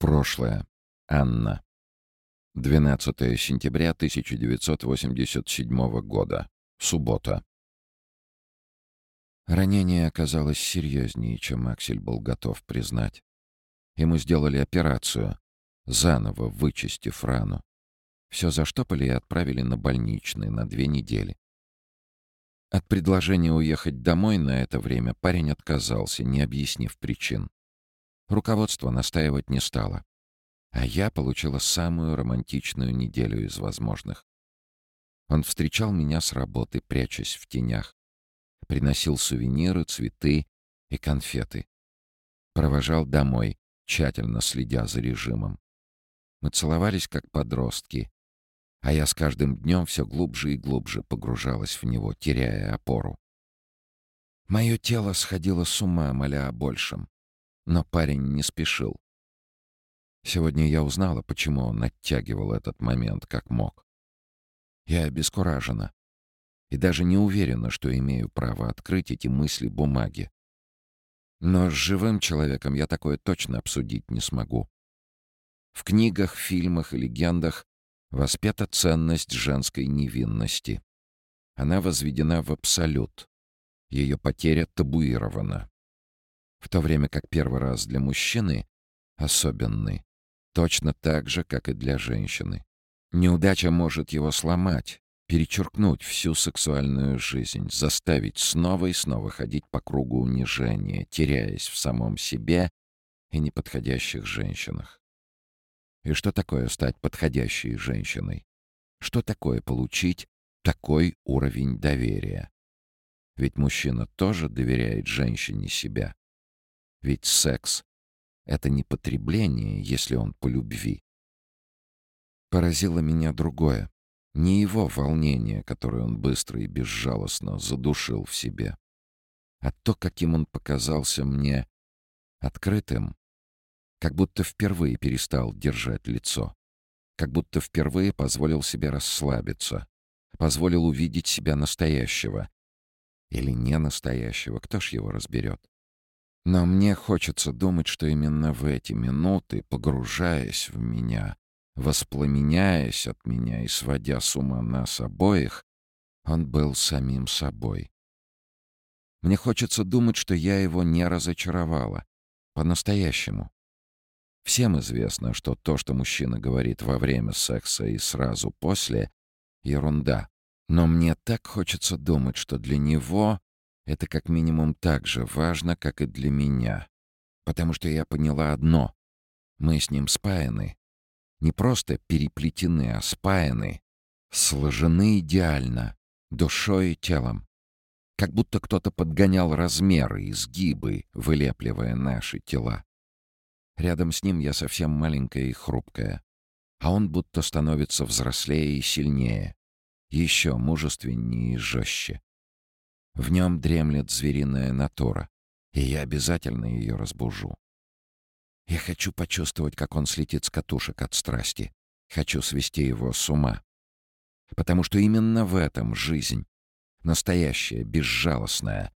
Прошлое. Анна. 12 сентября 1987 года. Суббота. Ранение оказалось серьезнее, чем Аксель был готов признать. Ему сделали операцию, заново вычистив рану. Все заштопали и отправили на больничный на две недели. От предложения уехать домой на это время парень отказался, не объяснив причин. Руководство настаивать не стало. А я получила самую романтичную неделю из возможных. Он встречал меня с работы, прячась в тенях. Приносил сувениры, цветы и конфеты. Провожал домой, тщательно следя за режимом. Мы целовались как подростки, а я с каждым днем все глубже и глубже погружалась в него, теряя опору. Мое тело сходило с ума, моля о большем. Но парень не спешил. Сегодня я узнала, почему он оттягивал этот момент как мог. Я обескуражена и даже не уверена, что имею право открыть эти мысли бумаги. Но с живым человеком я такое точно обсудить не смогу. В книгах, фильмах и легендах воспета ценность женской невинности. Она возведена в абсолют. Ее потеря табуирована в то время как первый раз для мужчины особенный, точно так же, как и для женщины. Неудача может его сломать, перечеркнуть всю сексуальную жизнь, заставить снова и снова ходить по кругу унижения, теряясь в самом себе и неподходящих женщинах. И что такое стать подходящей женщиной? Что такое получить такой уровень доверия? Ведь мужчина тоже доверяет женщине себя. Ведь секс — это не потребление, если он по любви. Поразило меня другое. Не его волнение, которое он быстро и безжалостно задушил в себе, а то, каким он показался мне открытым, как будто впервые перестал держать лицо, как будто впервые позволил себе расслабиться, позволил увидеть себя настоящего. Или не настоящего, кто ж его разберет? Но мне хочется думать, что именно в эти минуты, погружаясь в меня, воспламеняясь от меня и сводя с ума нас обоих, он был самим собой. Мне хочется думать, что я его не разочаровала. По-настоящему. Всем известно, что то, что мужчина говорит во время секса и сразу после — ерунда. Но мне так хочется думать, что для него это как минимум так же важно, как и для меня. Потому что я поняла одно. Мы с ним спаяны. Не просто переплетены, а спаяны. Сложены идеально, душой и телом. Как будто кто-то подгонял размеры, изгибы, вылепливая наши тела. Рядом с ним я совсем маленькая и хрупкая. А он будто становится взрослее и сильнее. Еще мужественнее и жестче. В нем дремлет звериная натура, и я обязательно ее разбужу. Я хочу почувствовать, как он слетит с катушек от страсти. Хочу свести его с ума. Потому что именно в этом жизнь. Настоящая, безжалостная,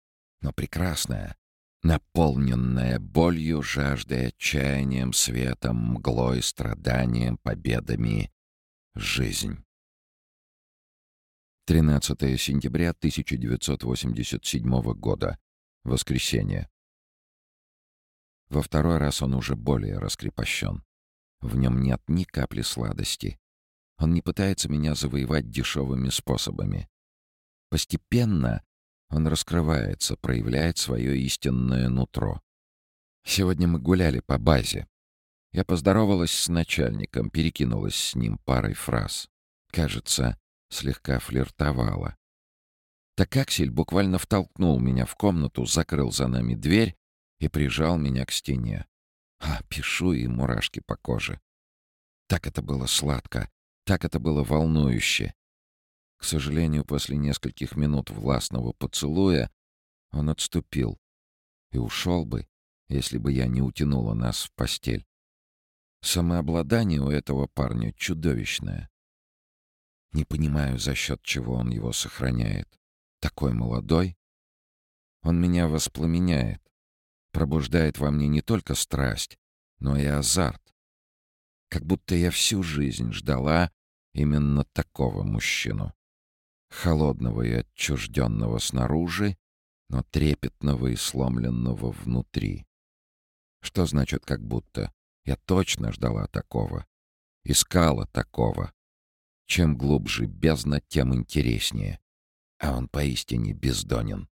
но прекрасная, наполненная болью, жаждой, отчаянием, светом, мглой, страданием, победами. Жизнь. 13 сентября 1987 года. Воскресенье. Во второй раз он уже более раскрепощен. В нем нет ни капли сладости. Он не пытается меня завоевать дешевыми способами. Постепенно он раскрывается, проявляет свое истинное нутро. Сегодня мы гуляли по базе. Я поздоровалась с начальником, перекинулась с ним парой фраз. Кажется, слегка флиртовала. Так Аксель буквально втолкнул меня в комнату, закрыл за нами дверь и прижал меня к стене. А, пишу и мурашки по коже. Так это было сладко, так это было волнующе. К сожалению, после нескольких минут властного поцелуя он отступил и ушел бы, если бы я не утянула нас в постель. Самообладание у этого парня чудовищное. Не понимаю, за счет чего он его сохраняет. Такой молодой. Он меня воспламеняет. Пробуждает во мне не только страсть, но и азарт. Как будто я всю жизнь ждала именно такого мужчину. Холодного и отчужденного снаружи, но трепетного и сломленного внутри. Что значит «как будто»? Я точно ждала такого. Искала такого. Чем глубже бездна, тем интереснее. А он поистине бездонен.